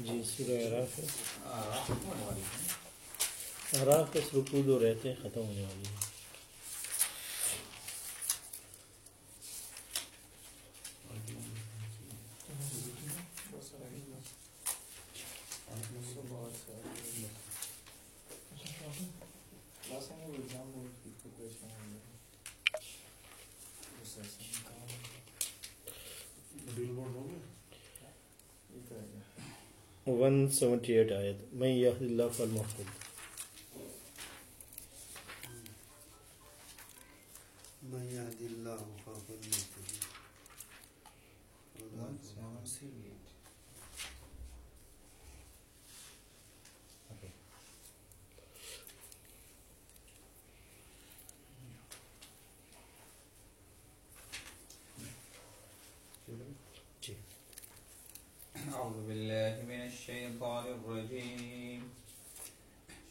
جی سورہ عراف ہے۔ عراف بس رکو دو رہتے ہیں ختم ہونے والی ہے سیونٹی ایٹ آیت۔ میں یہ اللہ فالمحتد۔ من يهد الله فهو المهتدي جی أعوذ بالله الشيطان الرجيم.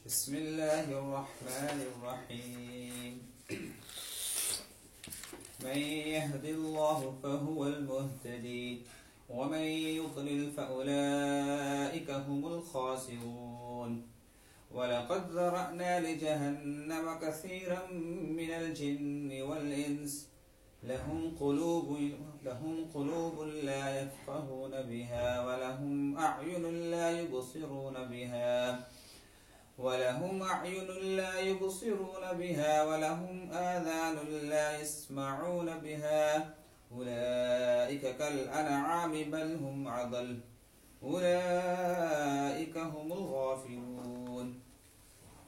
بسم الله الرحمن الرحيم. من يهد الله فهو المهتدي، ومن يضلل فأولئك هم الخاسرون. ولقد ذرأنا لجهنم كثيرا من الجن والإنس لهم قلوب لهم قلوب لا يفقهون بها، ولهم أعين لا يبصرون بها، ولهم أعين لا يبصرون بها، ولهم آذان لا يسمعون بها. أولئك كالأنعام بل هم عضل أولئك هم الغافلون.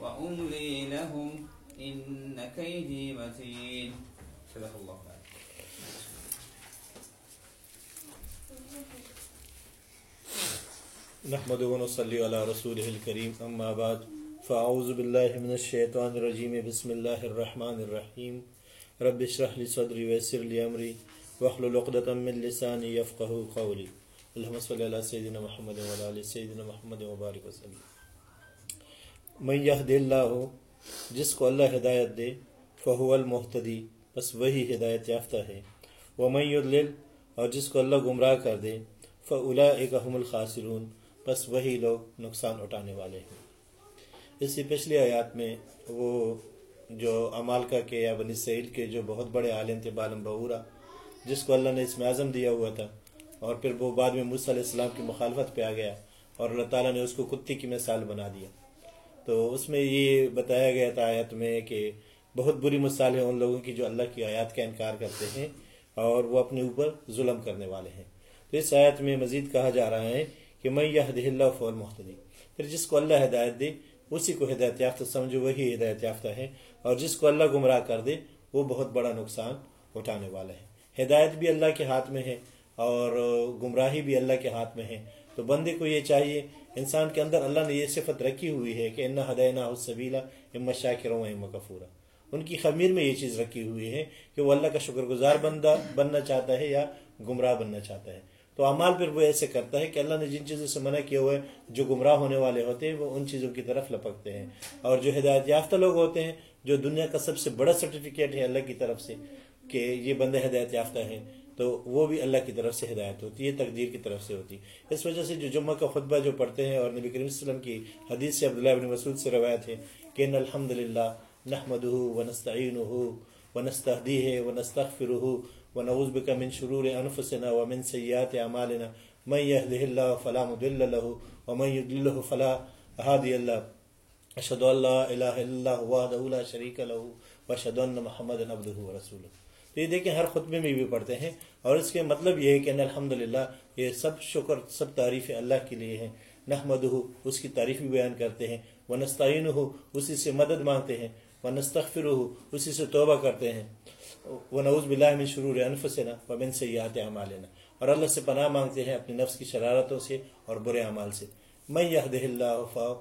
وأملي لهم إن كيدي متين. صدق الله تعالى نحمد و نصلی علی رسول الکریم اما بعد فاعوذ باللہ من الشیطان الرجیم بسم اللہ الرحمن الرحیم رب اشرح لی صدری ویسر لی امری واحلل عقدۃ من لسانی یفقهوا قولی اللهم صل علی سیدنا محمد و علی آل سیدنا محمد وبارک وسلم. من یهد اللہ، جس کو اللہ ہدایت دے فهو المهتدی بس وہی ہدایت یافتہ ہے۔ ومن یضلل، اور جس کو اللہ گمراہ کر دے فاولئک هم الخاسرون، بس وہی لوگ نقصان اٹھانے والے ہیں۔ اس سے پچھلی آیات میں وہ جو امالکا کے یا بنی سعید کے جو بہت بڑے عالم تھے، بالم بہورا جس کو اللہ نے اس میں اعظم دیا ہوا تھا، اور پھر وہ بعد میں موسیٰ علیہ السلام کی مخالفت پہ آ گیا، اور اللہ تعالیٰ نے اس کو کتی کی مثال بنا دیا۔ تو اس میں یہ بتایا گیا تھا آیت میں کہ بہت بری مثال ہے ان لوگوں کی جو اللہ کی آیات کا انکار کرتے ہیں اور وہ اپنے اوپر ظلم کرنے والے ہیں۔ تو اس آیت میں مزید کہا جا رہا ہے کہ میں یہ اللہ فول محتدی پھر جس کو اللہ ہدایت دے، اسی کو ہدایت یافتہ سمجھو، وہی ہدایت یافتہ ہے۔ اور جس کو اللہ گمراہ کر دے، وہ بہت بڑا نقصان اٹھانے والا ہے ہدایت بھی اللہ کے ہاتھ میں ہے اور گمراہی بھی اللہ کے ہاتھ میں ہے۔ تو بندے کو یہ چاہیے انسان کے اندر اللہ نے یہ صفت رکھی ہوئی ہے کہ انا ہدینا حسبیلا امت شاکر ام کفورا ان کی خمیر میں یہ چیز رکھی ہوئی ہے کہ وہ اللہ کا شکر گزار بندہ بننا چاہتا ہے یا گمراہ بننا چاہتا ہے۔ تو امال پھر وہ ایسے کرتا ہے کہ اللہ نے جن چیزوں سے منع کیا ہوا ہے، جو گمراہ ہونے والے ہوتے ہیں، وہ ان چیزوں کی طرف لپکتے ہیں۔ اور جو ہدایت یافتہ لوگ ہوتے ہیں، جو دنیا کا سب سے بڑا سرٹیفکیٹ ہے اللہ کی طرف سے کہ یہ بندہ ہدایت یافتہ ہے۔ تو وہ بھی اللہ کی طرف سے ہدایت ہوتی ہے تقدیر کی طرف سے ہوتی ہے۔ اس وجہ سے جو جمعہ کا خطبہ جو پڑھتے ہیں اور نبی کریم صلی اللہ علیہ وسلم کی حدیث سے عبداللہ بن مسعود سے روایت ہے کہ ان الحمد للہ نحمد ونستعین ونستحدیہ ونستغفرہ ونعوذ بك من شرور انفسنا ومن سيئات اعمالنا من يهده الله فلا مضل له ومن يضلل فلا هادي له اشهد ان لا اله الا الله وحده لا شريك له واشهد ان محمدا عبده ورسوله تو یہ دیکھیں ہر خطبے میں بھی پڑھتے ہیں اور اس کے مطلب یہ ہے کہ الحمدللہ یہ سب شکر، سب تعریف اللہ کے لیے ہیں۔ نحمدہ اس کی تعریف بھی بیان کرتے ہیں۔ ونستعینہ اسی سے مدد مانگتے ہیں۔ ونستغفرہ اسی سے توبہ کرتے ہیں۔ ونعوذ باللہ من شرور انفسنا ومن سیئات اعمالنا۔ اور اللہ سے پناہ مانگتے ہیں اپنی نفس کی شرارتوں سے اور برے اعمال سے۔ میں یہ اللہ فا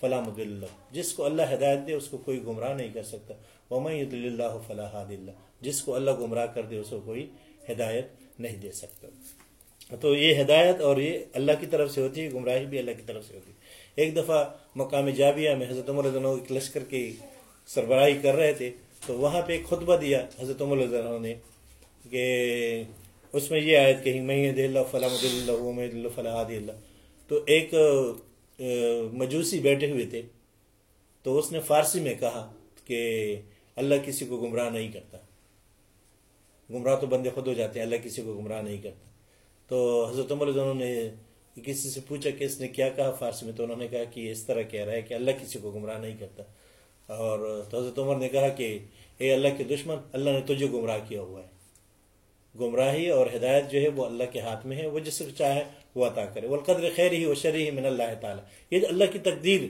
فلاں اللہ جس کو اللہ ہدایت دے، اس کو کوئی گمراہ نہیں کر سکتا۔ وہ میں اللہ فلاح اللہ جس کو اللہ گمراہ کر دے، اس کو کوئی ہدایت نہیں دے سکتا تو یہ ہدایت اور یہ اللہ کی طرف سے ہوتی ہے گمراہی بھی اللہ کی طرف سے ہوتی ہے۔ ایک دفعہ مقام جابیہ میں حضرت عمر ایک لشکر کی سربراہی کر رہے تھے، تو وہاں پہ ایک خطبہ دیا حضرت عمر نے کہ اس میں یہ آیت کہیں میں اللہ فلاں اللہ فلاح اللہ. تو ایک مجوسی بیٹھے ہوئے تھے، تو اس نے فارسی میں کہا کہ اللہ کسی کو گمراہ نہیں کرتا۔ گمراہ تو بندے خود ہو جاتے ہیں، اللہ کسی کو گمراہ نہیں کرتا۔ تو حضرت عمر دونوں نے کسی سے پوچھا کہ اس نے کیا کہا فارسی میں، تو انہوں نے کہا کہ اس طرح کہہ رہا ہے کہ اللہ کسی کو گمراہ نہیں کرتا۔ اور تو حضرت عمر نے کہا کہ اے اللہ کے دشمن، اللہ نے تجھے گمراہ کیا ہوا ہے۔ گمراہی اور ہدایت جو ہے وہ اللہ کے ہاتھ میں ہے، وہ جس کو چاہے وہ عطا کرے۔ والقدر خیر ہی و شرح ہی من اللہ تعالیٰ یہ اللہ کی تقدیر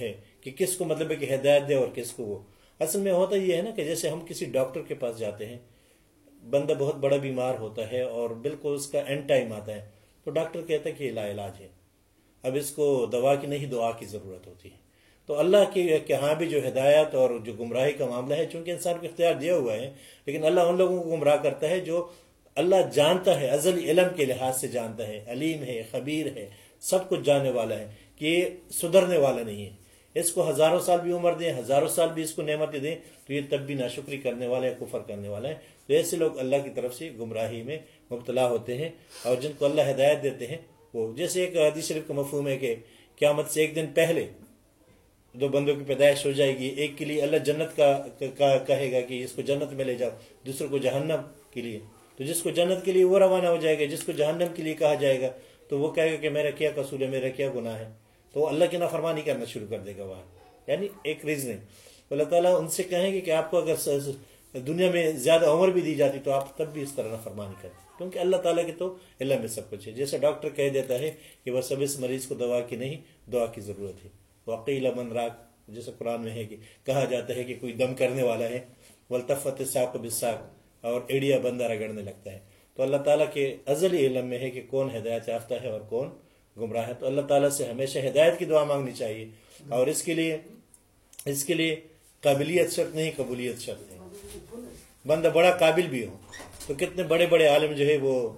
ہے کہ کس کو مطلب ہے کہ ہدایت دے اور کس کو وہ۔ اصل میں ہوتا یہ ہے نا کہ جیسے ہم کسی ڈاکٹر کے پاس جاتے ہیں بندہ بہت بڑا بیمار ہوتا ہے اور بالکل اس کا اینڈ ٹائم آتا ہے، تو ڈاکٹر کہتا ہے کہ لا علاج ہے۔ اب اس کو دوا کی نہیں، دعا کی ضرورت ہوتی ہے۔ تو اللہ کے ہاں بھی جو ہدایت اور جو گمراہی کا معاملہ ہے، چونکہ انسان کو اختیار دیا ہوا ہے، لیکن اللہ ان لوگوں کو گمراہ کرتا ہے جو اللہ جانتا ہے، ازل علم کے لحاظ سے جانتا ہے۔ علیم ہے، خبیر ہے، سب کچھ جاننے والا ہے کہ یہ سدھرنے والا نہیں ہے۔ اس کو ہزاروں سال بھی عمر دیں، ہزاروں سال بھی اس کو نعمتیں دیں، تو یہ تب بھی ناشکری کرنے والا ہے کفر کرنے والا ہے تو ایسے لوگ اللہ کی طرف سے گمراہی میں مبتلا ہوتے ہیں اور جن کو اللہ ہدایت دیتے ہیں، وہ جیسے ایک حدیث شریف کا مفہوم ہے کہ قیامت سے ایک دن پہلے دو بندوں کی پیدائش ہو جائے گی، ایک کے لیے اللہ جنت کا کہے گا کہ اس کو جنت میں لے جاؤ، دوسرے کو جہنم کے لیے۔ تو جس کو جنت کے لیے وہ روانہ ہو جائے گا، جس کو جہنم کے لیے کہا جائے گا، تو وہ کہے گا کہ میرا کیا قصور ہے، میرا کیا گناہ ہے؟ تو وہ اللہ کی نافرمانی کرنا شروع کر دے گا وہاں۔ یعنی ایک ریزننگ اللہ تعالیٰ ان سے کہیں گے کہ آپ کو اگر دنیا میں زیادہ عمر بھی دی جاتی تو آپ تب بھی اس طرح نافرمانی کریں۔ کیونکہ اللہ تعالیٰ کے تو علم میں سب کچھ ہے۔ جیسے ڈاکٹر کہہ دیتا ہے کہ وہ سب اس مریض کو دوا کی نہیں دعا کی ضرورت ہے۔ واقعی من راک جیسے قرآن میں ہے کہ کہا جاتا ہے کہ کوئی دم کرنے والا ہے۔ ولطفت ساک و بساک اور ایڈیا بندہ رگڑنے لگتا ہے۔ تو اللہ تعالیٰ کے ازلی علم میں ہے کہ کون ہدایت یافتہ ہے اور کون گمراہ ہے تو اللہ تعالیٰ سے ہمیشہ ہدایت کی دعا مانگنی چاہیے۔ اور اس کے لیے، اس کے لیے قابلیت شرط نہیں، قبولیت شرط ہے بندہ بڑا قابل بھی ہو، تو کتنے بڑے بڑے عالم جو ہے وہ،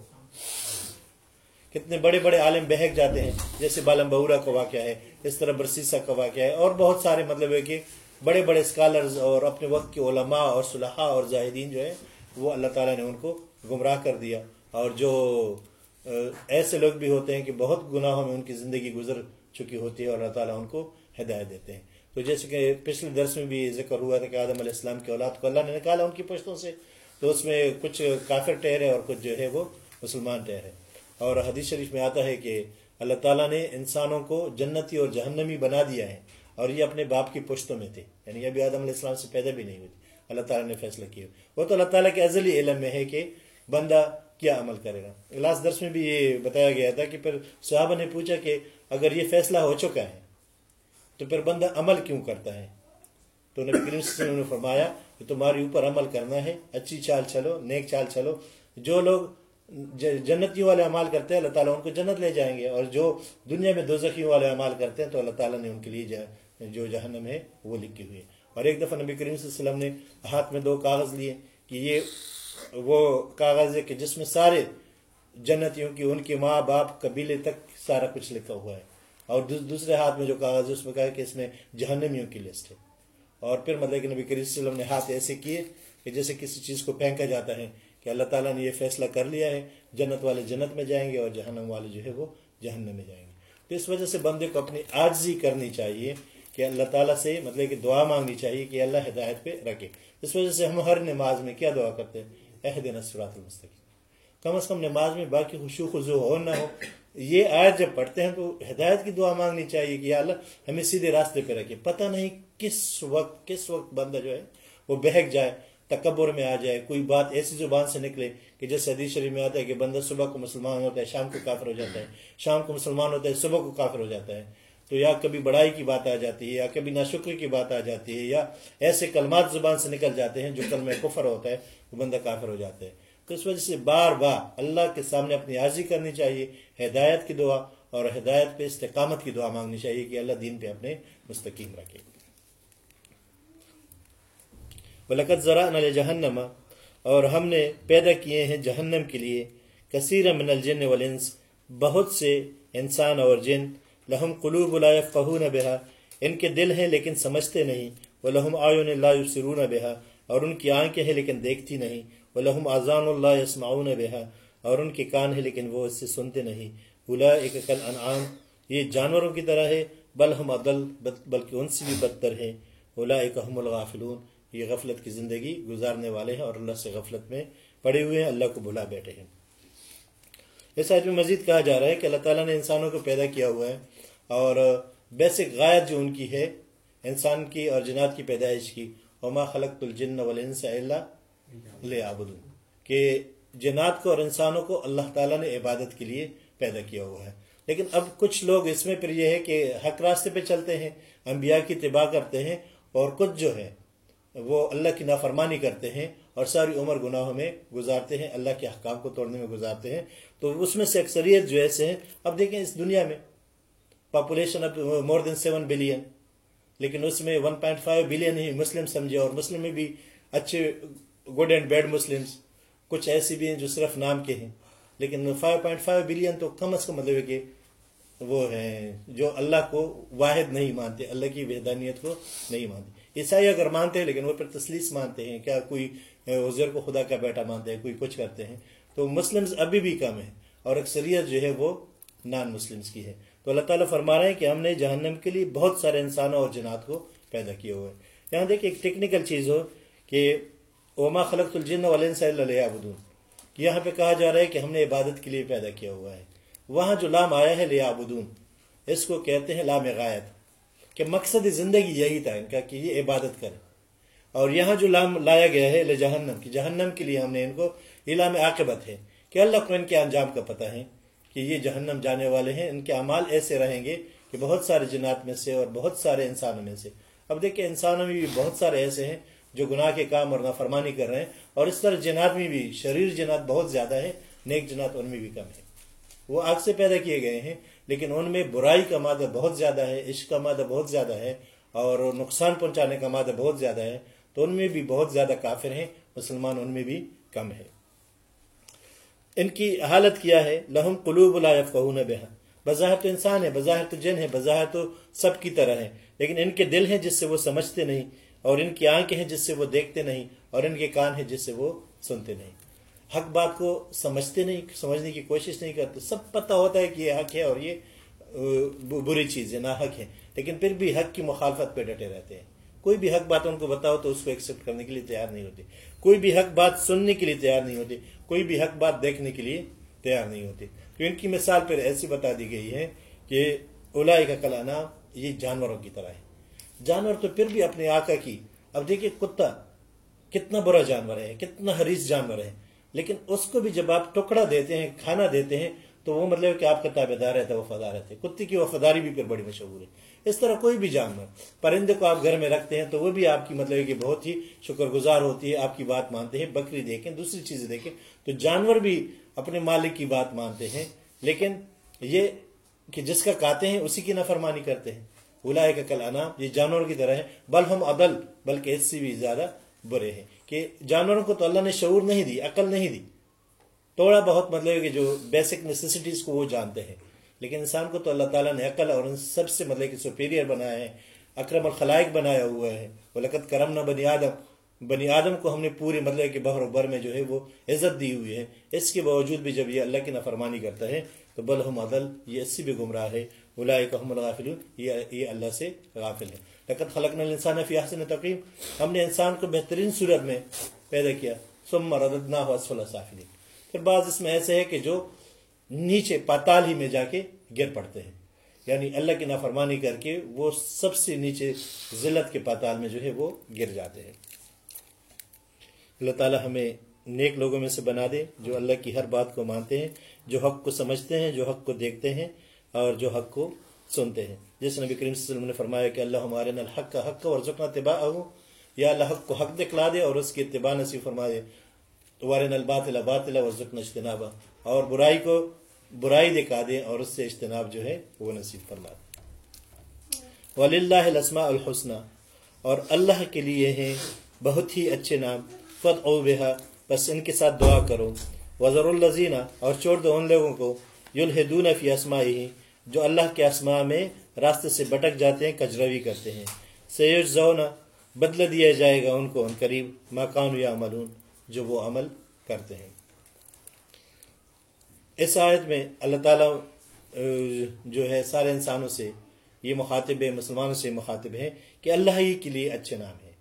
کتنے بڑے بڑے عالم بہک جاتے ہیں۔ جیسے بالم بہورا کا واقعہ ہے، اس طرح برسیسا کا واقعہ ہے، اور بہت سارے مطلب ہے کہ بڑے بڑے اسکالرز اور اپنے وقت کے علماء اور صلحاء اور زاہدین جو ہے وہ اللہ تعالیٰ نے ان کو گمراہ کر دیا۔ اور جو ایسے لوگ بھی ہوتے ہیں کہ بہت گناہوں میں ان کی زندگی گزر چکی ہوتی ہے اور اللہ تعالیٰ ان کو ہدایت دیتے ہیں۔ تو جیسے کہ پچھلے درس میں بھی ذکر ہوا تھا کہ آدم علیہ السلام کی اولاد کو اللہ نے نکالا ان کی پشتوں سے۔ تو اس میں کچھ کافر ٹہرے اور کچھ جو ہے وہ مسلمان ٹہرے اور حدیث شریف میں آتا ہے کہ اللہ تعالیٰ نے انسانوں کو جنتی اور جہنمی بنا دیا ہے اور یہ اپنے باپ کی پشتوں میں تھے۔ یعنی ابھی آدم علیہ السلام سے پیدا بھی نہیں ہوئی۔ تھی اللہ تعالیٰ نے فیصلہ کیا۔ وہ تو اللہ تعالیٰ کے ازلی علم میں ہے کہ بندہ کیا عمل کرے گا۔ اگلاس درس میں بھی یہ بتایا گیا تھا کہ پھر صحابہ نے پوچھا کہ اگر یہ فیصلہ ہو چکا ہے تو پھر بندہ عمل کیوں کرتا ہے؟ تو نبی کریم صلی اللہ علیہ وسلم نے فرمایا کہ تمہارے اوپر عمل کرنا ہے، اچھی چال چلو، نیک چال چلو۔ جو لوگ جنتیوں والے عمال کرتے ہیں، اللہ تعالیٰ ان کو جنت لے جائیں گے۔ اور جو دنیا میں دو زخیوں والے عمال کرتے ہیں، تو اللہ تعالیٰ نے ان کے لیے جو جہنم ہے، وہ لکھی ہوئی ہے اور ایک دفعہ نبی کریم صلی اللہ علیہ وسلم نے ہاتھ میں دو کاغذ لیے کہ یہ وہ کاغذ ہے کہ جس میں سارے جنتیوں کی، ان کے ماں باپ قبیلے تک سارا کچھ لکھا ہوا ہے۔ اور دوسرے ہاتھ میں جو کاغذ ہے، اس میں کہا کہ اس میں جہنمیوں کی لسٹ ہے۔ اور پھر مطلب کہ نبی کریم صلی اللہ علیہ وسلم نے ہاتھ ایسے کیے کہ جیسے کسی چیز کو پھینکا جاتا ہے کہ اللہ تعالیٰ نے یہ فیصلہ کر لیا ہے، جنت والے جنت میں جائیں گے اور جہنم والے جو ہے وہ جہنم میں جائیں گے۔ تو اس وجہ سے بندے کو اپنی آجزی کرنی چاہیے کہ اللہ تعالیٰ سے مطلب کہ دعا مانگنی چاہیے کہ اللہ ہدایت پہ رکھے۔ اس وجہ سے ہم ہر نماز میں کیا دعا کرتے ہیں؟ عہد نصرات المستقیم۔ کم از کم نماز میں باقی خوشو خزو ہو نہ ہو۔ یہ آیت جب پڑھتے ہیں تو ہدایت کی دعا مانگنی چاہیے کہ اللہ ہمیں سیدھے راستے پہ رکھے۔ پتہ نہیں کس وقت کس وقت بندہ جو ہے وہ بہک جائے، تکبر میں آ جائے، کوئی بات ایسی زبان سے نکلے کہ جیسے حدیث شریف میں آتا ہے کہ بندہ صبح کو مسلمان ہوتا ہے، شام کو کافر ہو جاتا ہے۔ شام کو مسلمان ہوتا ہے، صبح کو کافر ہو جاتا ہے۔ تو یا کبھی بڑائی کی بات آ جاتی ہے یا کبھی ناشکری کی بات آ جاتی ہے یا ایسے کلمات زبان سے نکل جاتے ہیں جو کلمہ کفر ہوتا ہے، وہ بندہ کافر ہو جاتا ہے۔ تو اس وجہ سے بار بار اللہ کے سامنے اپنی عاضی کرنی چاہیے، ہدایت کی دعا اور ہدایت پہ استقامت کی دعا مانگنی چاہیے کہ اللہ دین پہ اپنے مستقیم رکھے۔ بلکت ذرا نل جہنم اور ہم نے پیدا کیے ہیں جہنم کے لیے۔ کثیر من الجن والانس، بہت سے انسان اور جن لہم قلوب لا يفقهون بها ان کے دل ہیں لیکن سمجھتے نہیں، ولہم اعین لا یبصرون بها اور ان کی آنکھیں ہیں لیکن دیکھتی نہیں، ولہم اذان لا يسمعون بها اور ان کے کان ہیں لیکن وہ اس سے سنتے نہیں۔ اولئک کالانعام، یہ جانوروں کی طرح ہے، بل ہم عدل، بلکہ ان سے بھی بدتر ہیں۔ اولئک هم الغافلون، یہ غفلت کی زندگی گزارنے والے ہیں اور اللہ سے غفلت میں پڑے ہوئے ہیں، اللہ کو بھلا بیٹھے ہیں۔ اس آیت میں مزید کہا جا رہا ہے کہ اللہ تعالیٰ نے انسانوں کو پیدا کیا ہوا ہے۔ اور بیسک غایت جو ان کی ہے، انسان کی اور جنات کی پیدائش کی، وما خلق الجن والانس الا ليعبدون، کہ جنات کو اور انسانوں کو اللہ تعالیٰ نے عبادت کے لیے پیدا کیا ہوا ہے۔ لیکن اب کچھ لوگ اس میں پھر یہ ہے کہ حق راستے پہ چلتے ہیں، انبیاء کی اتباع کرتے ہیں، اور کچھ جو ہے وہ اللہ کی نافرمانی کرتے ہیں اور ساری عمر گناہوں میں گزارتے ہیں، اللہ کے احکام کو توڑنے میں گزارتے ہیں۔ تو اس میں سے اکثریت جو ایسے ہیں، اب دیکھیں اس دنیا میں پاپولیشن اب مور دین سیون بلین لیکن اس میں ون پوائنٹ فائیو بلین ہی مسلم سمجھے اور مسلم میں بھی اچھے گڈ اینڈ بیڈ مسلمس کچھ ایسی بھی ہیں جو صرف نام کے ہیں. لیکن فائیو پوائنٹ فائیو بلین تو کم از کم مطلب ہے کہ وہ ہیں جو اللہ کو واحد نہیں مانتے، اللہ کی وحدانیت کو نہیں مانتے. عیسائی اگر مانتے ہیں لیکن وہ پھر تسلیس مانتے ہیں، کیا کوئی عزر کو خدا کا بیٹا مانتے ہیں، کوئی کچھ کرتے ہیں؟ تو مسلمز ابھی بھی کم ہیں اور اکثریت جو ہے وہ نان مسلمز کی ہے. تو اللہ تعالیٰ فرما رہے ہیں کہ ہم نے جہنم کے لیے بہت سارے انسانوں اور جنات کو پیدا کیا ہوا ہے یہاں دیکھیں ایک ٹیکنیکل چیز ہو کہ اوما خلق الجن والن صلی اللہ عبدون یہاں پہ کہا جا رہا ہے کہ ہم نے عبادت کے لیے پیدا کیا ہوا ہے۔ وہاں جو لام آیا ہے لیا ابدون اس کو کہتے ہیں لام غایت۔ کہ مقصد زندگی یہی تھا ان کا کہ یہ عبادت کرے اور یہاں جو لام لایا گیا ہے جہنم کی جہنم کے لیے ہم نے ان کو علام عاقبت ہے کہ اللہ کو ان کے انجام کا پتہ ہے۔ کہ یہ جہنم جانے والے ہیں، ان کے اعمال ایسے رہیں گے کہ بہت سارے جنات میں سے اور بہت سارے انسانوں میں سے۔ اب دیکھیں، انسانوں میں بھی بہت سارے ایسے ہیں جو گناہ کے کام اور نافرمانی کر رہے ہیں، اور اس طرح جنات میں بھی شریر جنات بہت زیادہ ہیں، نیک جنات ان میں بھی کم ہے وہ آگ سے پیدا کیے گئے ہیں، لیکن ان میں برائی کا مادہ بہت زیادہ ہے، عشق کا مادہ بہت زیادہ ہے، اور نقصان پہنچانے کا مادہ بہت زیادہ ہے۔ تو ان میں بھی بہت زیادہ کافر ہیں، مسلمان ان میں بھی کم ہے ان کی حالت کیا ہے؟ لہم قلوب لا يفقهون بها بظاہر تو انسان ہے، بظاہر تو جن ہے، بظاہر تو سب کی طرح ہے۔ لیکن ان کے دل ہیں جس سے وہ سمجھتے نہیں، اور ان کی آنکھیں ہیں جس سے وہ دیکھتے نہیں، اور ان کے کان ہیں جس سے وہ سنتے نہیں۔ حق بات کو سمجھتے نہیں، سمجھنے کی کوشش نہیں کرتے۔ سب پتہ ہوتا ہے کہ یہ حق ہے اور یہ بری چیز ہے نہ حق ہے۔ لیکن پھر بھی حق کی مخالفت پہ ڈٹے رہتے ہیں۔ کوئی بھی حق بات ان کو بتاؤ تو اس کو ایکسیپٹ کرنے کے لیے تیار نہیں ہوتی کوئی بھی حق بات سننے کے لیے تیار نہیں ہوتی کوئی بھی حق بات دیکھنے کے لیے تیار نہیں ہوتی۔ تو ان کی مثال پھر ایسی بتا دی گئی ہے کہ اولا کا کلانا یہ جانوروں کی طرح ہے۔ جانور تو پھر بھی اپنے آقا کی، اب دیکھیے کتا کتنا برا جانور ہے، کتنا حریص جانور ہے، لیکن اس کو بھی جب آپ ٹکڑا دیتے ہیں، کھانا دیتے ہیں، تو وہ مطلب کہ آپ کا تابے دار رہتا ہے۔ وفادار رہتے کتے کی وفاداری بھی پھر بڑی مشہور ہے۔ اس طرح کوئی بھی جانور پرندے کو آپ گھر میں رکھتے ہیں تو وہ بھی آپ کی مطلب کہ بہت ہی شکر گزار ہوتی ہے، آپ کی بات مانتے ہیں، بکری دیکھیں، دوسری چیزیں دیکھیں۔ تو جانور بھی اپنے مالک کی بات مانتے ہیں، لیکن یہ کہ جس کا کاتے ہیں، اسی کی نفرمانی کرتے ہیں۔ بلائے کا کل انا یہ جانور کی طرح ہے۔ بل ہم عدل، بلکہ اس سے بھی زیادہ برے ہیں۔ کہ جانوروں کو تو اللہ نے شعور نہیں دی، عقل نہیں دی۔ تھوڑا بہت مطلب کہ جو بیسک نیسیسٹیز کو وہ جانتے ہیں۔ لیکن انسان کو تو اللہ تعالیٰ نے عقل اور ان سب سے مطلب کہ سپیریئر بنایا ہے، اکرم الخلائق بنایا ہوا ہے۔ وہ لقت کرم نہ بنی آدم بنی آدم کو ہم نے پورے مطلب کہ بہر و بر میں جو ہے وہ عزت دی ہوئی ہے۔ اس کے باوجود بھی جب یہ اللہ کی نافرمانی کرتا ہے، تو بل ہم عدل، یہ اسی بھی گمراہ ہے۔ بلائے الغافل یہ اللہ سے غافل ہے۔ لقت خلق الانسان فی احسن تقیم ہم نے انسان کو بہترین صورت میں پیدا کیا۔ ثم رددناہ اسفل سافلین پھر بعض اس میں ایسے ہے کہ جو نیچے پاتال ہی میں جا کے گر پڑتے ہیں۔ یعنی اللہ کی نافرمانی کر کے وہ سب سے نیچے ذلت کے پاتال میں جو ہے وہ گر جاتے ہیں۔ اللہ تعالی ہمیں نیک لوگوں میں سے بنا دے جو اللہ کی ہر بات کو مانتے ہیں، جو حق کو سمجھتے ہیں، جو حق کو دیکھتے ہیں اور جو حق کو سنتے ہیں۔ جس نبی کریم صلی اللہ علیہ وسلم نے فرمایا کہ اللہ ہمارے الحق کا حق اور زکنا اتباع ہوں یا اللہ حق کو حق دکھلا دے اور اس کی اتباع نصیب فرما دے وارن الباطل باطل وزقن اجتنابا اور برائی کو برائی دکھا دے اور اس سے اجتناب جو ہے وہ نصیب فرما دے وللہ الاسماء الحسنہ اور اللہ کے لیے ہیں بہت ہی اچھے نام۔ فت او بہا بس ان کے ساتھ دعا کرو۔ وزر الزینہ اور چھوڑ دو ان لوگوں کو۔ یلحدون فی اسمائی جو اللہ کے اسماء میں راستے سے بٹک جاتے ہیں، کجروی کرتے ہیں۔ سیج زونا بدلہ دیا جائے گا ان کو ان قریب ماکان یا عملون جو وہ عمل کرتے ہیں۔ اس آیت میں اللہ تعالیٰ جو ہے سارے انسانوں سے، یہ مخاطب ہے، مسلمانوں سے مخاطب ہے کہ اللہ ہی کے لیے اچھے نام ہے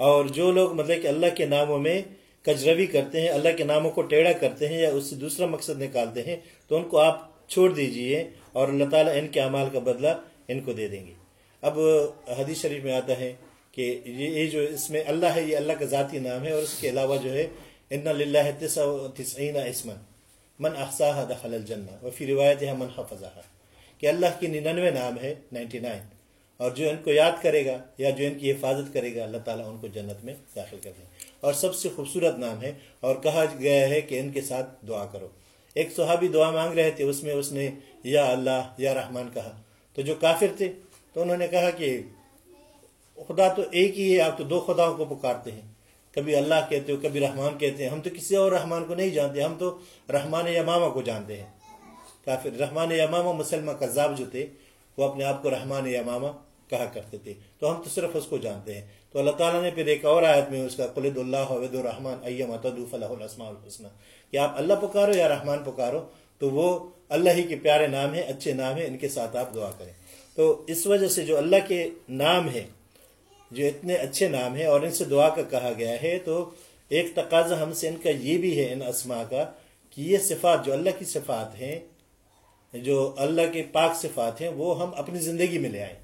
اور جو لوگ مطلب کہ اللہ کے ناموں میں کجروی کرتے ہیں، اللہ کے ناموں کو ٹیڑھا کرتے ہیں یا اس سے دوسرا مقصد نکالتے ہیں، تو ان کو آپ چھوڑ دیجیے اور اللہ تعالیٰ ان کے اعمال کا بدلہ ان کو دے دیں گے۔ اب حدیث شریف میں آتا ہے کہ یہ جو اس میں اللہ ہے، یہ اللہ کا ذاتی نام ہے اور اس کے علاوہ جو ہے، ان اللہ تسعین اسمن من احساہ دخل الجنہ وفی روایت ہے من حفظہ کہ اللہ کی ننانوے نام ہے، نائنٹی نائن، اور جو ان کو یاد کرے گا یا جو ان کی حفاظت کرے گا، اللہ تعالیٰ ان کو جنت میں داخل کر دیں اور سب سے خوبصورت نام ہے، اور کہا گیا ہے کہ ان کے ساتھ دعا کرو۔ ایک صحابی دعا مانگ رہے تھے، اس میں اس نے یا اللہ یا رحمان کہا۔ تو جو کافر تھے، تو انہوں نے کہا کہ خدا تو ایک ہی ہے، آپ تو دو خداؤں کو پکارتے ہیں۔ کبھی اللہ کہتے ہو، کبھی رحمان کہتے ہیں۔ ہم تو کسی اور رحمان کو نہیں جانتے، ہم تو رحمان یمامہ کو جانتے ہیں۔ کافر رحمان یمامہ مسلمہ کذاب جو تھے، وہ اپنے آپ کو رحمان یمامہ کہا کرتے تھے۔ تو ہم تو صرف اس کو جانتے ہیں۔ تو اللہ تعالیٰ نے پھر ایک اور آیت میں اس کا قلد اللہ عبید الرحمان ایم اتدو فلاح الاسماء الحسنہ کہ آپ اللہ پکارو یا رحمان پکارو، تو وہ اللہ ہی کے پیارے نام ہیں، اچھے نام ہیں، ان کے ساتھ آپ دعا کریں۔ تو اس وجہ سے جو اللہ کے نام ہیں جو اتنے اچھے نام ہیں اور ان سے دعا کا کہا گیا ہے، تو ایک تقاضا ہم سے ان کا یہ بھی ہے، ان اسما کا، کہ یہ صفات جو اللہ کی صفات ہیں، جو اللہ کے پاک صفات ہیں، وہ ہم اپنی زندگی میں لے آئیں۔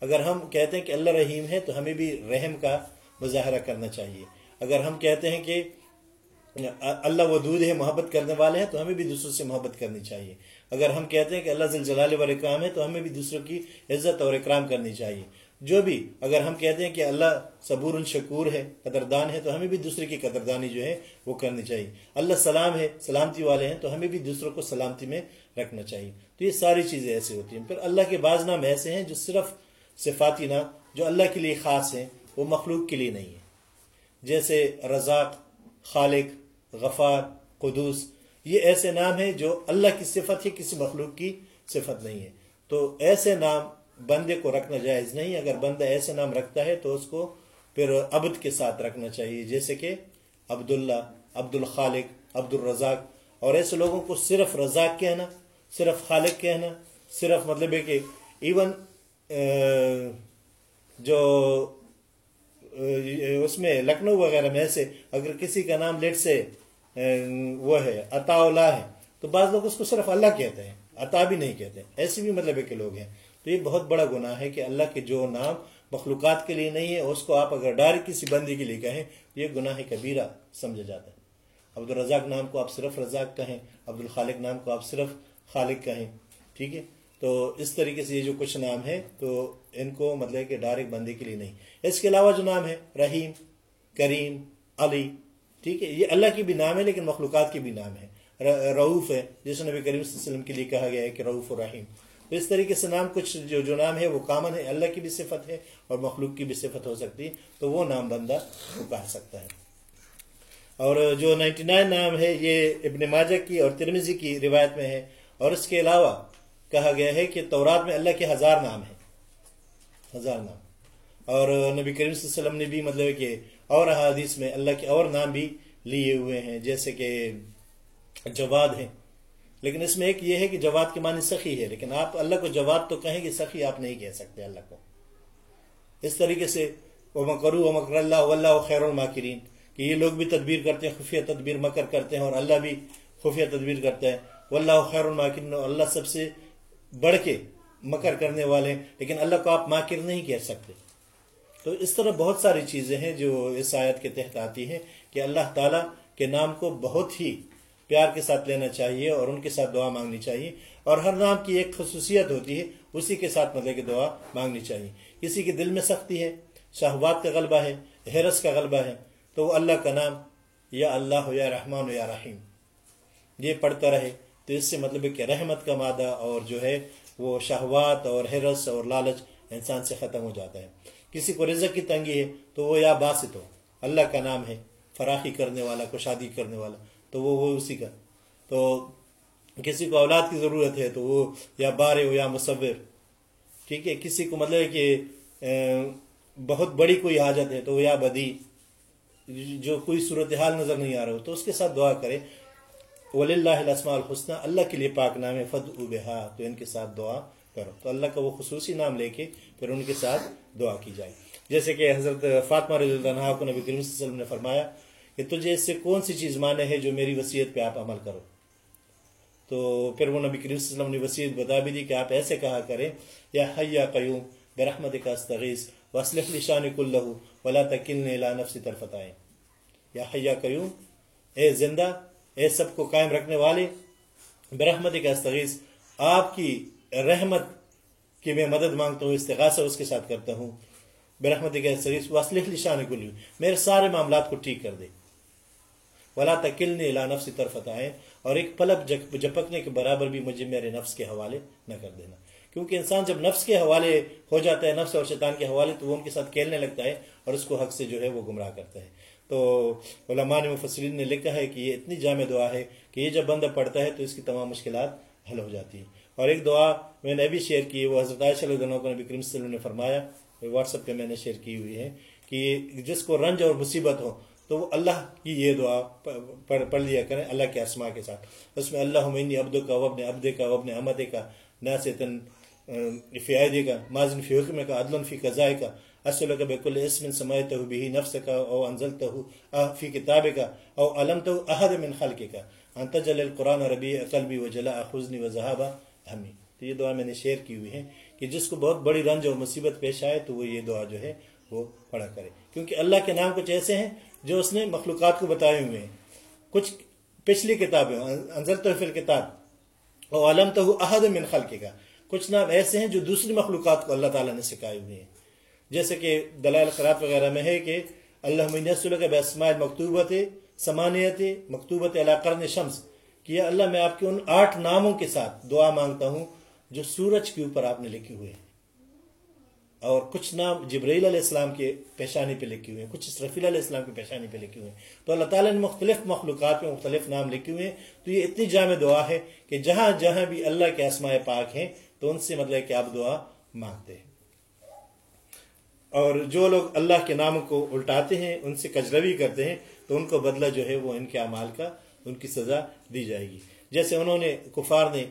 اگر ہم کہتے ہیں کہ اللہ رحیم ہے، تو ہمیں بھی رحم کا مظاہرہ کرنا چاہیے۔ اگر ہم کہتے ہیں کہ اللہ ودود ہے، محبت کرنے والے ہیں، تو ہمیں بھی دوسروں سے محبت کرنی چاہیے۔ اگر ہم کہتے ہیں کہ اللہ جلال و اکرام ہے، تو ہمیں بھی دوسروں کی عزت اور اکرام کرنی چاہیے۔ جو بھی اگر ہم کہتے ہیں کہ اللہ صبور شکور ہے، قدردان ہے، تو ہمیں بھی دوسرے کی قدردانی جو ہے وہ کرنی چاہیے۔ اللہ سلام ہے، سلامتی والے ہیں، تو ہمیں بھی دوسروں کو سلامتی میں رکھنا چاہیے۔ تو یہ ساری چیزیں ایسے ہوتی ہیں۔ پھر اللہ کے بعض نام ایسے ہیں جو صرف صفاتی نام، جو اللہ کے لیے خاص ہیں، وہ مخلوق کے لیے نہیں ہیں۔ جیسے رزاق، خالق، غفار، قدوس، یہ ایسے نام ہیں جو اللہ کی صفت ہے کسی مخلوق کی صفت نہیں ہے۔ تو ایسے نام بندے کو رکھنا جائز نہیں، اگر بندہ ایسے نام رکھتا ہے تو اس کو پھر عبد کے ساتھ رکھنا چاہیے، جیسے کہ عبداللہ عبد الخالق عبد الرزاق اور ایسے لوگوں کو صرف رزاق کہنا، صرف خالق کہنا، صرف مطلب ہے کہ ایون جو اس میں لکھنؤ وغیرہ میں ایسے اگر کسی کا نام لیٹ سے وہ ہے عطا اللہ ہے، تو بعض لوگ اس کو صرف اللہ کہتے ہیں عطا بھی نہیں کہتے۔ ایسے بھی مطلب ہے کہ لوگ ہیں۔ تو یہ بہت بڑا گناہ ہے کہ اللہ کے جو نام مخلوقات کے لیے نہیں ہے اس کو آپ اگر ڈائریکٹ کسی بندی کے لیے کہیں تو یہ گناہ کبیرہ سمجھا جاتا ہے۔ عبد الرزاق نام کو آپ صرف رزاق کہیں عبد الخالق نام کو آپ صرف خالق کہیں، ٹھیک ہے؟ تو اس طریقے سے یہ جو کچھ نام ہے، تو ان کو مطلب کہ ڈائریکٹ بندے کے لیے نہیں۔ اس کے علاوہ جو نام ہے، رحیم، کریم، علی، ٹھیک ہے؟ یہ اللہ کی بھی نام ہے، لیکن مخلوقات کی بھی نام ہے۔ رعوف ہے جس نبی کریم صلی اللہ علیہ وسلم کے لیے کہا گیا ہے کہ رعوف الرحیم۔ تو اس طریقے سے نام کچھ جو جو نام ہے وہ کامن ہے، اللہ کی بھی صفت ہے اور مخلوق کی بھی صفت ہو سکتی ہے، تو وہ نام بندہ وہ کہہ سکتا ہے۔ اور جو نائنٹی نائن نام ہے، یہ ابن ماجہ کی اور ترمیزی کی روایت میں ہے۔ اور اس کے علاوہ کہا گیا ہے کہ تورات میں اللہ کے ہزار نام ہیں۔ ہزار نام۔ اور نبی کریم صلی اللہ علیہ وسلم نے بھی مطلب کہ اور احادیث میں اللہ کے اور نام بھی لیے ہوئے ہیں، جیسے کہ جواد ہیں۔ لیکن اس میں ایک یہ ہے کہ جواد کے معنی سخی ہے، لیکن آپ اللہ کو جواد تو کہیں گے، سخی آپ نہیں کہہ سکتے اللہ کو۔ اس طریقے سے وہ مکرو و مکر اللہ اللہ خیر الماکرین کہ یہ لوگ بھی تدبیر کرتے ہیں، خفیہ تدبیر مکر کرتے ہیں اور اللہ بھی خفیہ تدبیر کرتا ہے۔ واللہ خیر الماکرین اللہ سب سے بڑھ کے مکر کرنے والے ہیں۔ لیکن اللہ کو آپ ماکر نہیں کہہ سکتے۔ تو اس طرح بہت ساری چیزیں ہیں جو اس آیت کے تحت آتی ہیں کہ اللہ تعالیٰ کے نام کو بہت ہی پیار کے ساتھ لینا چاہیے اور ان کے ساتھ دعا مانگنی چاہیے اور ہر نام کی ایک خصوصیت ہوتی ہے، اسی کے ساتھ مطلب کہ دعا مانگنی چاہیے۔ کسی کے دل میں سختی ہے، شہوات کا غلبہ ہے حیرس کا غلبہ ہے، تو وہ اللہ کا نام یا اللہ ہو یا رحمان ہو یا رحیم۔ یہ پڑھتا رہے، تو اس سے مطلب ہے کہ رحمت کا مادہ اور جو ہے وہ شہوات اور حرس اور لالچ انسان سے ختم ہو جاتا ہے۔ کسی کو رزق کی تنگی ہے، تو وہ یا باسط ہو، اللہ کا نام ہے، فراخی کرنے والا کشادی کرنے والا۔ تو وہ وہ اسی کا۔ تو کسی کو اولاد کی ضرورت ہے تو وہ یا بار ہو یا مصور۔ ٹھیک ہے، کسی کو مطلب ہے کہ بہت بڑی کوئی حاجت ہے تو وہ یا بدی، جو کوئی صورتحال نظر نہیں آ رہا ہو تو اس کے ساتھ دعا کرے۔ ولی اللہ السماء الحسنہ اللہ کے لیے پاک نام ہے فد ابہا تو ان کے ساتھ دعا کرو۔ تو اللہ کا وہ خصوصی نام لے کے پھر ان کے ساتھ دعا کی جائے۔ جیسے کہ حضرت فاطمہ رضی اللہ عنہ کو نبی کریم صلی اللہ علیہ وسلم نے فرمایا کہ تجھے اس سے کون سی چیز مانے ہے جو میری وصیت پہ آپ عمل کرو؟ تو پھر وہ نبی کریم صلی اللہ علیہ وسلم نے وصیت بتا بھی دی کہ آپ ایسے کہا کریں، یا حیا قیوم برحمت کا استغیث وصلح لشان کلہ ولا تکلنی لا نفسی طرفت آئیں یا حیا قیوم، اے زندہ، اے سب کو قائم رکھنے والے برحمت کا استغیث، آپ کی رحمت کی میں مدد مانگتا ہوں، استغاثہ اس کے ساتھ کرتا ہوں۔ برحمت کا استغیث وصلح لشان کلہ میرے سارے معاملات کو ٹھیک کر دے۔ ولا تکلنی لا نفسی طرفت آئیں اور ایک پلک جپکنے کے برابر بھی مجھے میرے نفس کے حوالے نہ کر دینا۔ کیونکہ انسان جب نفس کے حوالے ہو جاتا ہے، نفس اور شیطان کے حوالے، تو وہ ان کے ساتھ کھیلنے لگتا ہے اور اس کو حق سے جو ہے وہ گمراہ کرتا ہے۔ تو علماء مفسرین نے لکھا ہے کہ یہ اتنی جامع دعا ہے کہ یہ جب بندہ پڑھتا ہے تو اس کی تمام مشکلات حل ہو جاتی ہیں۔ اور ایک دعا میں نے ابھی شیئر کی وہ حضرت عائشہ علیہ عنہ کو نبی کریم صلی اللہ علیہ وسلم نے فرمایا واٹس ایپ پہ میں نے شیئر کی ہوئی ہے کہ جس کو رنج اور مصیبت ہو تو وہ اللہ کی یہ دعا پڑھ لیا کریں اللہ کے اسما کے ساتھ۔ اس میں اللہ عمنی ابد کا وبن ابد کا وبن احمد کا ناصن فی کا ماضن فی حکم کا عدل فی قضاء کا اصل کا بکل اسم سمایت ہو بھی نفس کا او انزلت ہو فی کتاب کا او علمت احد من خلق کا انت جل القرآن ربی قلبی و جلا حزنی و ذہابہ ہمیں تو یہ دعا میں نے شیئر کی ہوئی ہے کہ جس کو بہت بڑی رنج اور مصیبت پیش آئے تو وہ یہ دعا جو ہے وہ پڑھا کرے۔ کیونکہ اللہ کے نام کچھ ایسے ہیں جو اس نے مخلوقات کو بتائے ہوئے ہیں۔ کچھ پچھلی کتابیں انضر تحفل کتاب اور علم تو عہد من خلق کا کچھ نام ایسے ہیں جو دوسری مخلوقات کو اللہ تعالیٰ نے سکھائے ہوئے ہیں۔ جیسے کہ دلائل خراب وغیرہ میں ہے کہ اللہ کے بسماء مکتوبت سمانیت مکتوبت علاقہ قرن شمس۔ کہ یا اللہ میں آپ کے ان آٹھ ناموں کے ساتھ دعا مانگتا ہوں جو سورج کے اوپر آپ نے لکھے ہوئے ہیں۔ اور کچھ نام جبرائیل علیہ السلام کے پیشانی پہ لکھے ہوئے ہیں، کچھ اسرفیل علیہ السلام کے پیشانی پہ لکھے ہوئے ہیں۔ تو اللہ تعالیٰ نے مختلف مخلوقات پہ مختلف نام لکھے ہوئے ہیں۔ تو یہ اتنی جامع دعا ہے کہ جہاں جہاں بھی اللہ کے اسماء پاک ہیں، تو ان سے مطلب کہ آپ دعا مانگتے ہیں۔ اور جو لوگ اللہ کے نام کو الٹاتے ہیں، ان سے کجروی کرتے ہیں، تو ان کو بدلہ جو ہے وہ ان کے اعمال کا، ان کی سزا دی جائے گی۔ جیسے انہوں نے کفار نے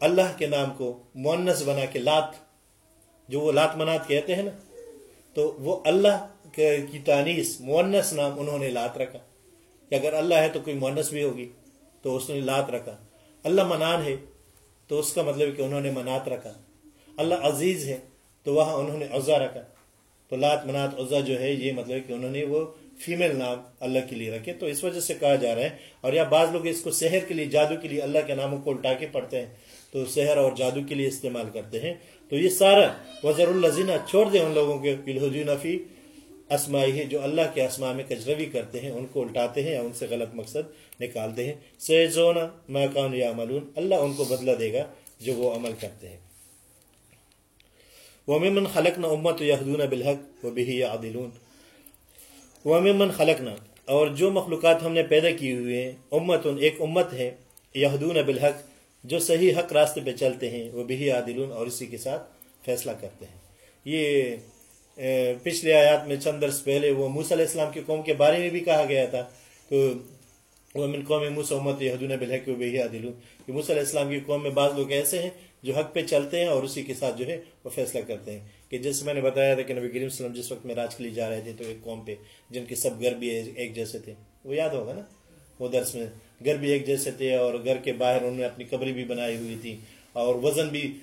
اللہ کے نام کو مونس بنا کے لات جو وہ لات منات کہتے ہیں نا، تو وہ اللہ کی تانیس مونس نام انہوں نے لات رکھا۔ کہ اگر اللہ ہے تو کوئی مونس بھی ہوگی، تو اس نے لات رکھا۔ اللہ منان ہے، تو اس کا مطلب کہ انہوں نے منات رکھا۔ اللہ عزیز ہے، تو وہاں انہوں نے عزا رکھا۔ تو لات منات عزا جو ہے، یہ مطلب کہ انہوں نے وہ فیمیل نام اللہ کے لیے رکھے۔ تو اس وجہ سے کہا جا رہا ہے، اور یا بعض لوگ اس کو شہر کے لیے، جادو کے لیے اللہ کے ناموں کو الٹا کے پڑھتے ہیں۔ تو سحر اور جادو کے لیے استعمال کرتے ہیں۔ تو یہ سارا وزر الزینہ چھوڑ دیں ان لوگوں کے فی اسمائی ہے جو اللہ کے اسما میں کجروی کرتے ہیں، ان کو الٹاتے ہیں یا ان سے غلط مقصد نکالتے ہیں۔ سیزونا مکان یا ملون اللہ ان کو بدلہ دے گا جو وہ عمل کرتے ہیں۔ وہ ممن خلق نہ امت یادون بالحق و بہی عادلون وہ اور جو مخلوقات ہم نے پیدا کی ہوئے ہیں امت ایک امت ہے، یہدون بالحق۔ جو صحیح حق راستے پہ چلتے ہیں، وہ بھی عادلون اور اسی کے ساتھ فیصلہ کرتے ہیں۔ یہ پچھلے آیات میں چند درس پہلے وہ موسیٰ علیہ السلام کی قوم کے بارے میں بھی کہا گیا تھا۔ تو وہ من قوم موسیٰ امت حدون بلحق و بہی عادلون۔ کہ موسیٰ علیہ السلام کی قوم میں بعض لوگ ایسے ہیں جو حق پہ چلتے ہیں اور اسی کے ساتھ جو ہے وہ فیصلہ کرتے ہیں۔ کہ جیسے میں نے بتایا تھا کہ نبی کریم وسلم جس وقت میں راج کے لیے جا رہے تھے تو ایک قوم پہ جن کے سب گھر بھی ایک جیسے تھے۔ وہ یاد ہوگا نا؟ وہ درس میں گھر بھی ایک جیسے تھے اور گھر کے باہر انہوں نے اپنی قبری بھی بنائی ہوئی تھی اور وزن بھی،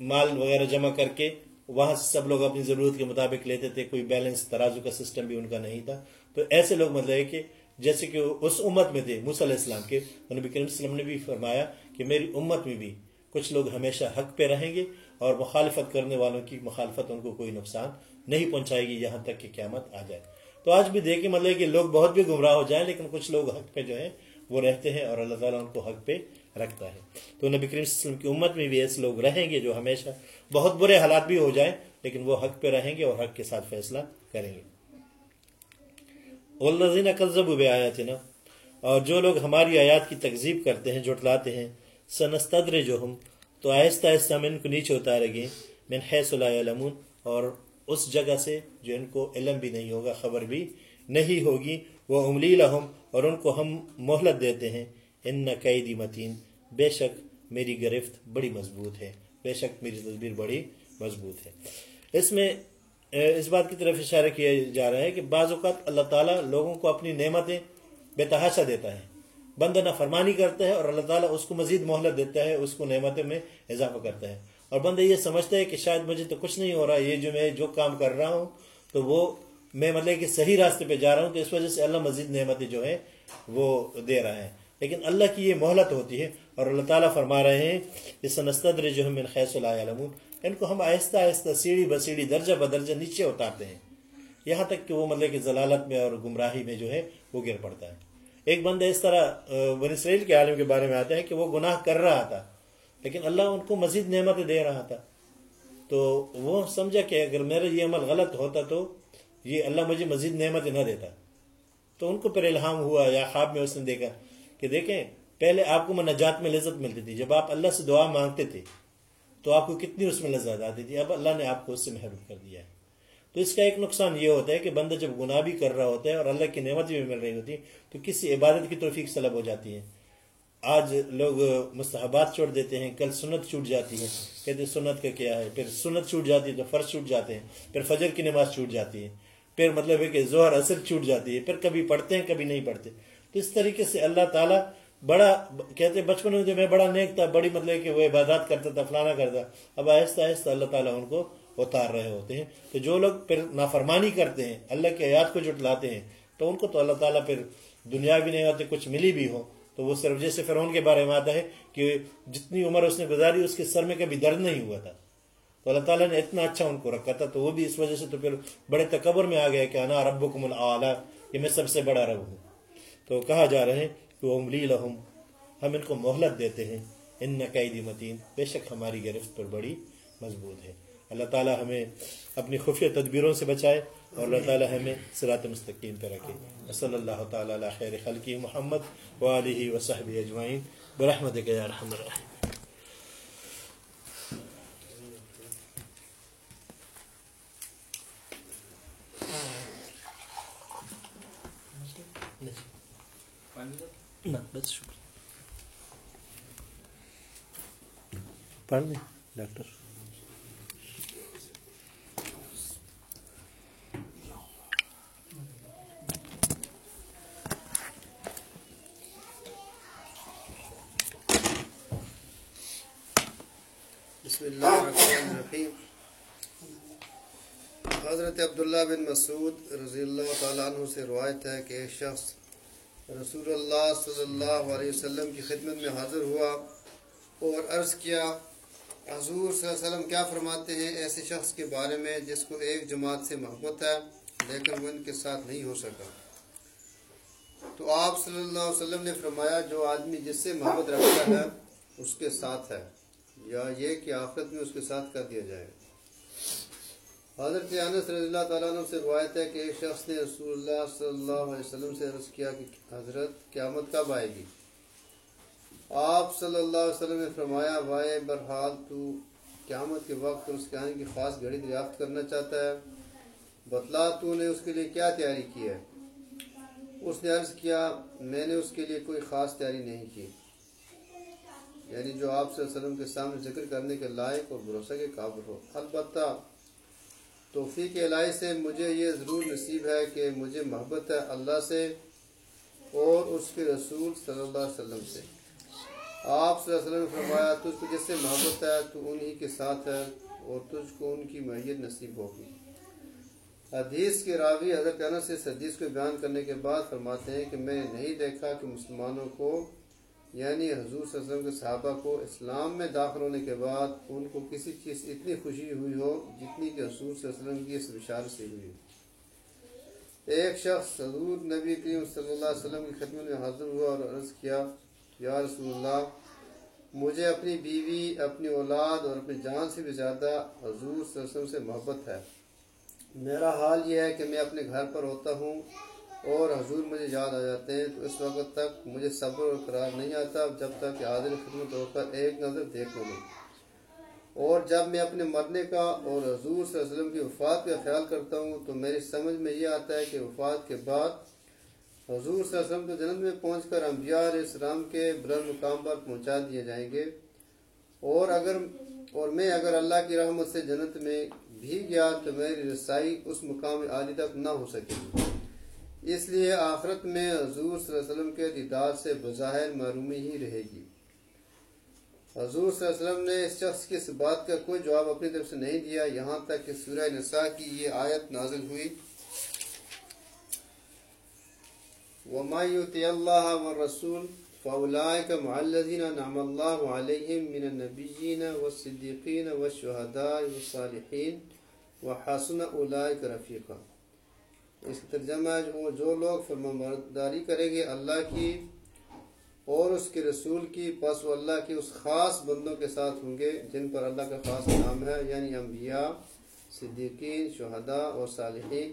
مال وغیرہ جمع کر کے وہاں سب لوگ اپنی ضرورت کے مطابق لیتے تھے، کوئی بیلنس ترازو کا سسٹم بھی ان کا نہیں تھا۔ تو ایسے لوگ مطلب ہے کہ جیسے کہ اس امت میں تھے، موسیٰ علیہ السلام کے، نبی کریم وسلم نے بھی فرمایا کہ میری امت میں بھی کچھ لوگ ہمیشہ حق پہ رہیں گے اور مخالفت کرنے والوں کی مخالفت ان کو کوئی نقصان نہیں پہنچائے گی، یہاں تک کہ قیامت آ جائے۔ تو آج بھی دیکھیں مطلب کہ لوگ بہت بھی گمراہ ہو جائیں، لیکن کچھ لوگ حق پہ جو ہیں وہ رہتے ہیں اور اللہ تعالیٰ ان کو حق پہ رکھتا ہے۔ تو نبی کریم صلی اللہ علیہ وسلم کی امت میں بھی ایسے لوگ رہیں گے جو ہمیشہ بہت برے حالات بھی ہو جائیں، لیکن وہ حق پہ رہیں گے اور حق کے ساتھ فیصلہ کریں گے۔ والذین کذبوا بآیاتنا اور جو لوگ ہماری آیات کی تکذیب کرتے ہیں، جھٹلاتے ہیں سنستدرجہم تو آہستہ آہستہ ہم ان کو نیچے اتارے گے من حیث لا یعلمون اور اس جگہ سے جو ان کو علم بھی نہیں ہوگا، خبر بھی نہیں ہوگی۔ وہ املی لہم اور ان کو ہم مہلت دیتے ہیں۔ ان قیدی متین بے شک میری گرفت بڑی مضبوط ہے۔ بے شک میری تصویر بڑی مضبوط ہے۔ اس میں، اس بات کی طرف اشارہ کیا جا رہا ہے کہ بعض اوقات اللہ تعالیٰ لوگوں کو اپنی نعمتیں بے تحاشا دیتا ہے۔ بندہ نہ فرمانی کرتا ہے اور اللہ تعالیٰ اس کو مزید مہلت دیتا ہے، اس کو نعمتوں میں اضافہ کرتا ہے۔ اور بندہ یہ سمجھتا ہے کہ شاید مجھے تو کچھ نہیں ہو رہا یہ جو میں جو کام کر رہا ہوں تو وہ میں مطلب کہ صحیح راستے پہ جا رہا ہوں تو اس وجہ سے اللہ مزید نعمتیں جو ہیں وہ دے رہا ہے۔ لیکن اللہ کی یہ مہلت ہوتی ہے اور اللہ تعالیٰ فرما رہے ہیں اس نستدر جو من خیس العلمون ان کو ہم آہستہ آہستہ سیڑھی بسیڑھی درجہ بدرجہ نیچے اتارتے ہیں۔ یہاں تک کہ وہ مطلب کہ ضلالت میں اور گمراہی میں جو ہے وہ گر پڑتا ہے۔ ایک بندہ اس طرح آ، بنی اسرائیل کے عالم کے بارے میں آتا ہے کہ وہ گناہ کر رہا تھا۔ لیکن اللہ ان کو مزید نعمتیں دے رہا تھا۔ تو وہ سمجھا کہ اگر میرا یہ عمل غلط ہوتا تو یہ اللہ مجھے مزید نعمتیں نہ دیتا۔ تو ان کو پھر الہام ہوا یا خواب میں اس نے دیکھا کہ دیکھیں، پہلے آپ کو نجات میں لذت ملتی تھی۔ جب آپ اللہ سے دعا مانگتے تھے تو آپ کو کتنی اس میں لذت آتی تھی۔ اب اللہ نے آپ کو اس سے محروم کر دیا ہے۔ تو اس کا ایک نقصان یہ ہوتا ہے کہ بندہ جب گناہ بھی کر رہا ہوتا ہے اور اللہ کی نعمتیں بھی مل رہی ہوتی ہیں تو کسی عبادت کی توفیق سلب ہو جاتی ہے آج لوگ مستحبات چھوڑ دیتے ہیں، کل سنت چھوٹ جاتی ہے۔ کہتے ہیں، سنت کا کیا ہے؟ پھر سنت چھوٹ جاتی ہے تو فرض چھوٹ جاتے ہیں، پھر فجر کی نماز چھوٹ جاتی ہے، پھر مطلب ہے کہ زہر اثر چھوٹ جاتی ہے، پھر کبھی پڑھتے ہیں، کبھی نہیں پڑھتے۔ تو اس طریقے سے اللہ تعالیٰ بڑا، کہتے ہیں، بچپن میں تو میں بڑا نیک تھا، بڑی مطلب کہ وہ عبادات کرتا تھا، فلانا کرتا اب آہستہ آہستہ اللہ تعالیٰ ان کو اتار رہے ہوتے ہیں۔ تو جو لوگ پھر نافرمانی کرتے ہیں، اللہ کی آیات کو جٹلاتے ہیں، تو ان کو تو اللہ تعالیٰ پھر دنیا بھی نہیں ہوتے، کچھ ملی بھی ہو۔ تو وہ صرف جیسے فرعون کے بارے میں آتا ہے کہ جتنی عمر اس نے گزاری، اس کے سر میں کبھی درد نہیں ہوا تھا۔ تو اللہ تعالیٰ نے اتنا اچھا ان کو رکھا تھا، تو وہ بھی اس وجہ سے تو پھر بڑے تکبر میں آ گئے کہ انا ربکم الاعلی، یہ میں سب سے بڑا رب ہوں۔ تو کہا جا رہا ہے کہ وہ املی لہم، ہم ان کو مہلت دیتے ہیں۔ ان قیدی متین، بے شک ہماری گرفت پر بڑی مضبوط ہے۔ اللہ تعالیٰ ہمیں اپنی خفیہ تدبیروں سے بچائے۔ اور اللہ تعالیٰ ہمیں صراط مستقیم پہ رکھے۔ صلی اللہ تعالیٰ علی خیر خلقی محمد وآلہ وصحب اجمعین۔ برحمتک یا رحم الرحیم۔ نہ، بس شکریہ۔ پڑھ لیں، ڈاکٹر بسم اللہ الرحمن الرحیم حضرت عبداللہ بن مسعود رضی اللہ تعالیٰ عنہ سے روایت ہے کہ ایک شخص رسول اللہ صلی اللہ علیہ وسلم کی خدمت میں حاضر ہوا اور عرض کیا، حضور صلی اللہ علیہ وسلم کیا فرماتے ہیں ایسے شخص کے بارے میں جس کو ایک جماعت سے محبت ہے لیکن وہ ان کے ساتھ نہیں ہو سکا۔ تو آپ صلی اللہ علیہ وسلم نے فرمایا، جو آدمی جس سے محبت رکھتا ہے، اس کے ساتھ ہے۔ یا یہ کہ آخرت میں اس کے ساتھ کر دیا جائے۔ حضرت انس رضی اللہ تعالیٰ عنہ سے روایت ہے کہ ایک شخص نے رسول اللہ صلی اللہ علیہ وسلم سے عرض کیا کہ حضرت قیامت کب آئے گی؟ آپ صلی اللہ علیہ وسلم نے فرمایا، وائے برحال تو قیامت کے وقت اس کے آنے کی خاص گھڑی دریافت کرنا چاہتا ہے۔ بتلا تو نے اس کے لیے کیا تیاری کی ہے؟ اس نے عرض کیا، میں نے اس کے لیے کوئی خاص تیاری نہیں کی۔ یعنی جو آپ صلی اللہ علیہ وسلم کے سامنے ذکر کرنے کے لائق اور بھروسہ کے قابل ہو۔ البتہ توفیق الہی سے مجھے یہ ضرور نصیب ہے کہ مجھے محبت ہے اللہ سے اور اس کے رسول صلی اللہ علیہ وسلم سے۔ آپ صلی اللہ علیہ وسلم نے فرمایا، تجھ کو جس سے محبت ہے تو انہی کے ساتھ ہے اور تجھ کو ان کی معیت نصیب ہوگی۔ حدیث کے راوی حضرت انس اس حدیث کو بیان کرنے کے بعد فرماتے ہیں کہ میں نے نہیں دیکھا کہ مسلمانوں کو یعنی حضور صلی اللہ علیہ وسلم کے صحابہ کو اسلام میں داخل ہونے کے بعد ان کو کسی چیز سے اتنی خوشی ہوئی ہو جتنی کہ حضور صلی اللہ علیہ وسلم کی اس بشارت سے ہوئی ایک شخص حضور نبی کریم صلی اللہ علیہ وسلم کی خدمت میں حاضر ہوا اور عرض کیا، یا رسول اللہ، مجھے اپنی بیوی، اپنی اولاد اور اپنی جان سے بھی زیادہ حضور صلی اللہ علیہ وسلم سے محبت ہے۔ میرا حال یہ ہے کہ میں اپنے گھر پر ہوتا ہوں اور حضور مجھے یاد آ جاتے ہیں تو اس وقت تک مجھے صبر اور قرار نہیں آتا جب تک کہ حاضر خدمت ہو کر ایک نظر دیکھ لوں اور جب میں اپنے مرنے کا اور حضور صلی اللہ علیہ وسلم کی وفات کا خیال کرتا ہوں تو میری سمجھ میں یہ آتا ہے کہ وفات کے بعد حضور صلی اللہ علیہ وسلم کو جنت میں پہنچ کر انبیاء علیہ السلام کے بلند مقام پر پہنچا دیے جائیں گے۔ اور اگر اور میں اگر اللہ کی رحمت سے جنت میں بھی گیا تو میری رسائی اس مقام عالی تک نہ ہو سکے۔ گی اس لیے آخرت میں حضور صلی اللہ علیہ وسلم کے دیدار سے بظاہر معرومی ہی رہے گی۔ حضور صلی اللہ علیہ وسلم نے اس شخص کی اس بات کا کوئی جواب اپنی طرف سے نہیں دیا۔ یہاں تک کہ سورہ نساء کی یہ آیت نازل ہوئی۔ وَمَا يُطِيَ اللَّهَ وَالرَّسُولِ فَأُولَٰئِكَ مَعَ الَّذِينَ أَنْعَمَ اللَّهُ عَلَيْهِم مِّنَ النَّبِيِّينَ وَالصِّدِّيقِينَ وَالشُّهَدَاءِ وَالصَّالِحِينَ وَحَسُنَ أُولَٰئِكَ رَفِيقًا۔ اس کا ترجمہ ہے جو لوگ فرمانبرداری کریں گے اللہ کی اور اس کے رسول کی پس وہ اللہ کے اس خاص بندوں کے ساتھ ہوں گے جن پر اللہ کا خاص نام ہے یعنی انبیاء، صدیقین، شہداء اور صالحین۔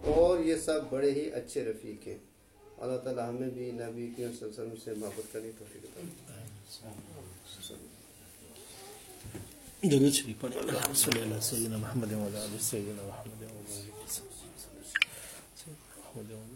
اور یہ سب بڑے ہی اچھے رفیق ہیں۔ اللہ تعالی ہمیں بھی نبی کی صلی اللہ علیہ وسلم سے محبت کرنے کی توفیق عطا درود شریف پڑھیں اللہم صلی اللہ سیدنا محمد و